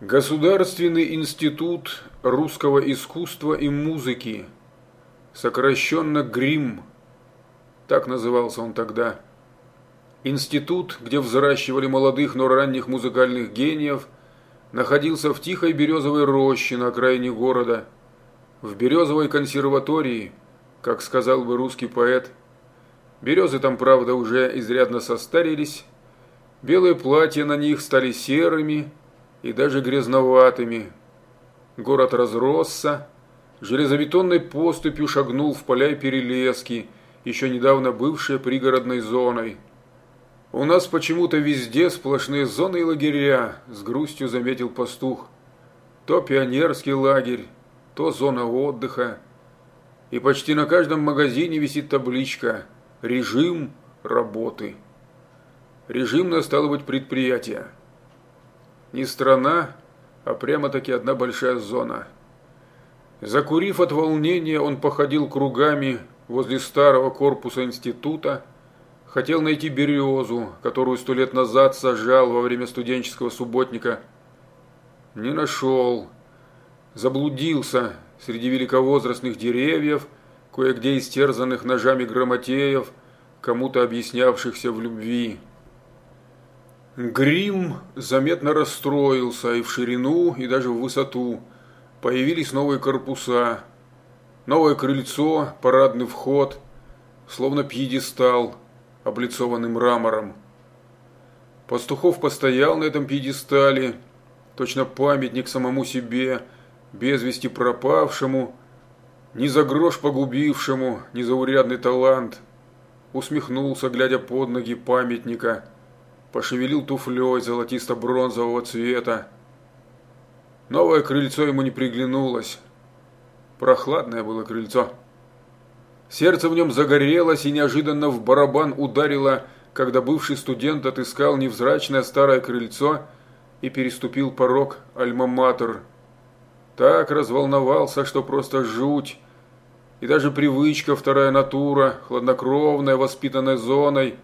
Государственный институт русского искусства и музыки, сокращенно ГРИМ, так назывался он тогда. Институт, где взращивали молодых, но ранних музыкальных гениев, находился в тихой березовой роще на окраине города, в березовой консерватории, как сказал бы русский поэт. Березы там, правда, уже изрядно состарились, белые платья на них стали серыми, и даже грязноватыми. Город разросся, железобетонной поступью шагнул в поля и перелески, еще недавно бывшие пригородной зоной. «У нас почему-то везде сплошные зоны и лагеря», – с грустью заметил пастух. «То пионерский лагерь, то зона отдыха. И почти на каждом магазине висит табличка «Режим работы». Режим настало быть предприятие. Не страна, а прямо-таки одна большая зона. Закурив от волнения, он походил кругами возле старого корпуса института, хотел найти березу, которую сто лет назад сажал во время студенческого субботника. Не нашел. Заблудился среди великовозрастных деревьев, кое-где истерзанных ножами грамотеев, кому-то объяснявшихся в любви. Грим заметно расстроился и в ширину, и даже в высоту. Появились новые корпуса, новое крыльцо, парадный вход, словно пьедестал, облицованный мрамором. Пастухов постоял на этом пьедестале, точно памятник самому себе, без вести пропавшему, ни за грош погубившему, ни за урядный талант. Усмехнулся, глядя под ноги памятника – пошевелил туфлей золотисто-бронзового цвета. Новое крыльцо ему не приглянулось. Прохладное было крыльцо. Сердце в нем загорелось и неожиданно в барабан ударило, когда бывший студент отыскал невзрачное старое крыльцо и переступил порог альма-матер. Так разволновался, что просто жуть. И даже привычка, вторая натура, хладнокровная, воспитанная зоной,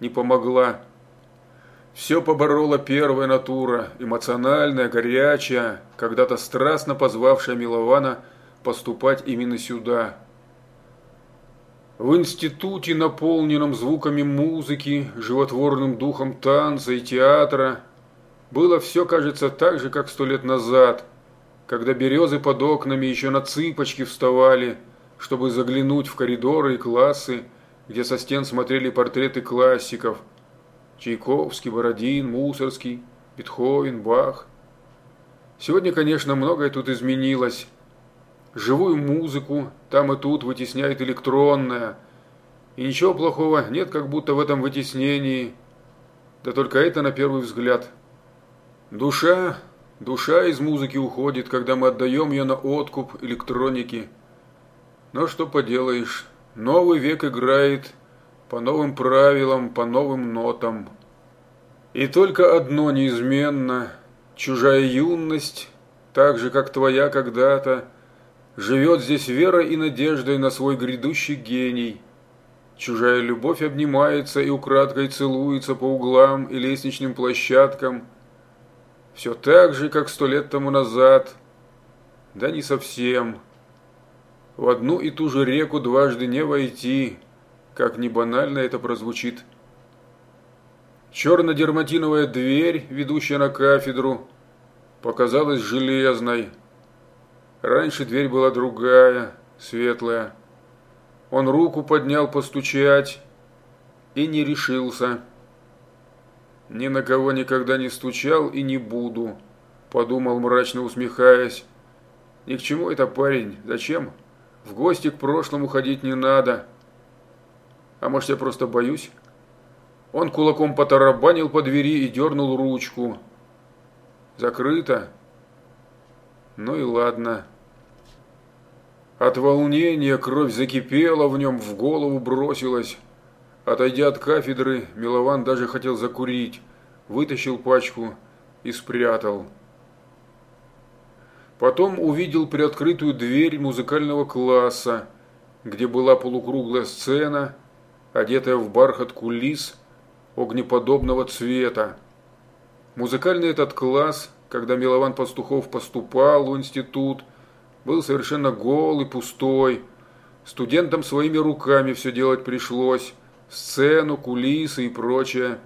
не помогла. Все поборола первая натура, эмоциональная, горячая, когда-то страстно позвавшая Милована поступать именно сюда. В институте, наполненном звуками музыки, животворным духом танца и театра, было все, кажется, так же, как сто лет назад, когда березы под окнами еще на цыпочки вставали, чтобы заглянуть в коридоры и классы, где со стен смотрели портреты классиков – Чайковский, Бородин, Мусорский, Бетховен, Бах. Сегодня, конечно, многое тут изменилось. Живую музыку там и тут вытесняет электронная. И ничего плохого нет как будто в этом вытеснении. Да только это на первый взгляд. Душа, душа из музыки уходит, когда мы отдаем ее на откуп электроники. Но что поделаешь, новый век играет – по новым правилам, по новым нотам. И только одно неизменно – чужая юность, так же, как твоя когда-то, живет здесь верой и надеждой на свой грядущий гений. Чужая любовь обнимается и украдкой целуется по углам и лестничным площадкам. Все так же, как сто лет тому назад. Да не совсем. В одну и ту же реку дважды не войти – как ни банально это прозвучит. Черно-дерматиновая дверь, ведущая на кафедру, показалась железной. Раньше дверь была другая, светлая. Он руку поднял постучать и не решился. Ни на кого никогда не стучал и не буду, подумал мрачно усмехаясь. Ни к чему это парень, зачем? В гости к прошлому ходить не надо. А может, я просто боюсь? Он кулаком потарабанил по двери и дернул ручку. Закрыто. Ну и ладно. От волнения кровь закипела в нем, в голову бросилась. Отойдя от кафедры, Милован даже хотел закурить, вытащил пачку и спрятал. Потом увидел приоткрытую дверь музыкального класса, где была полукруглая сцена – одетая в бархат кулис огнеподобного цвета. Музыкальный этот класс когда Милован Пастухов поступал в институт, был совершенно гол и пустой. Студентам своими руками все делать пришлось. Сцену, кулисы и прочее.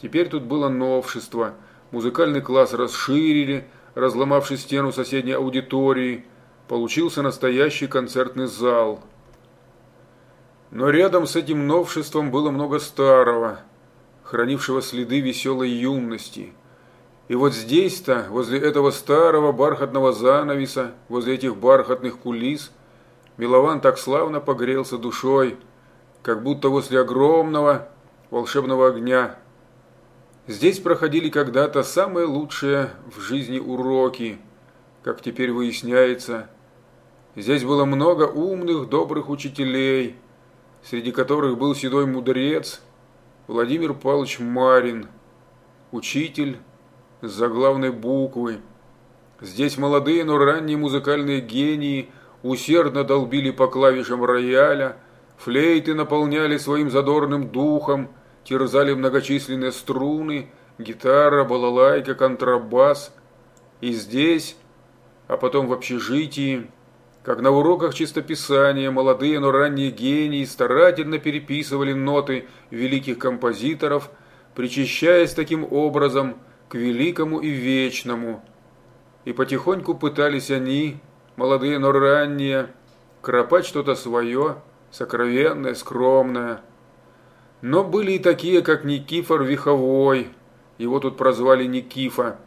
Теперь тут было новшество. Музыкальный класс расширили, разломавший стену соседней аудитории. Получился настоящий концертный зал. Но рядом с этим новшеством было много старого, хранившего следы веселой юности. И вот здесь-то, возле этого старого бархатного занавеса, возле этих бархатных кулис, Милован так славно погрелся душой, как будто возле огромного волшебного огня. Здесь проходили когда-то самые лучшие в жизни уроки, как теперь выясняется. Здесь было много умных, добрых учителей – среди которых был седой мудрец Владимир Павлович Марин, учитель с заглавной буквы. Здесь молодые, но ранние музыкальные гении усердно долбили по клавишам рояля, флейты наполняли своим задорным духом, терзали многочисленные струны, гитара, балалайка, контрабас. И здесь, а потом в общежитии, как на уроках чистописания молодые, но ранние гении старательно переписывали ноты великих композиторов, причащаясь таким образом к великому и вечному. И потихоньку пытались они, молодые, но ранние, кропать что-то свое, сокровенное, скромное. Но были и такие, как Никифор Виховой, его тут прозвали Никифа.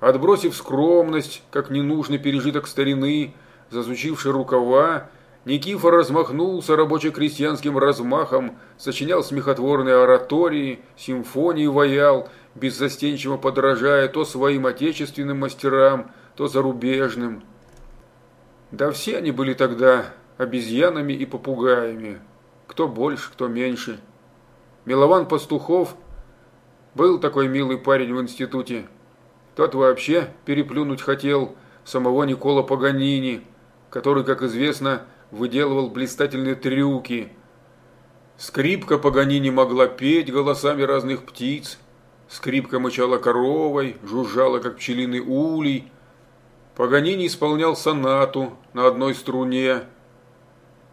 Отбросив скромность, как ненужный пережиток старины, засучивший рукава, Никифор размахнулся рабоче-крестьянским размахом, сочинял смехотворные оратории, симфонии ваял, беззастенчиво подражая то своим отечественным мастерам, то зарубежным. Да все они были тогда обезьянами и попугаями, кто больше, кто меньше. Милован Пастухов был такой милый парень в институте. Тот вообще переплюнуть хотел самого Никола Паганини – который, как известно, выделывал блистательные трюки. Скрипка Паганини могла петь голосами разных птиц. Скрипка мычала коровой, жужжала, как пчелиный улей. Паганини исполнял сонату на одной струне.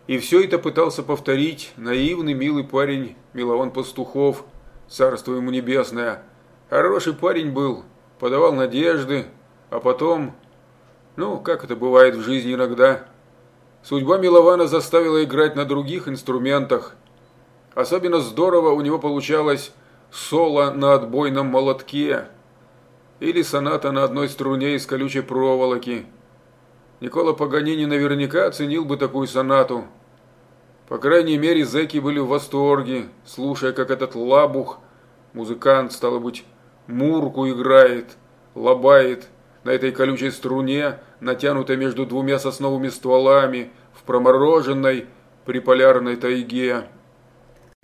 И все это пытался повторить наивный милый парень Милован Пастухов, царство ему небесное. Хороший парень был, подавал надежды, а потом ну, как это бывает в жизни иногда. Судьба Милована заставила играть на других инструментах. Особенно здорово у него получалось соло на отбойном молотке или соната на одной струне из колючей проволоки. Никола Паганини наверняка оценил бы такую сонату. По крайней мере, зэки были в восторге, слушая, как этот лабух, музыкант, стало быть, мурку играет, лобает на этой колючей струне, натянутой между двумя сосновыми стволами в промороженной приполярной тайге.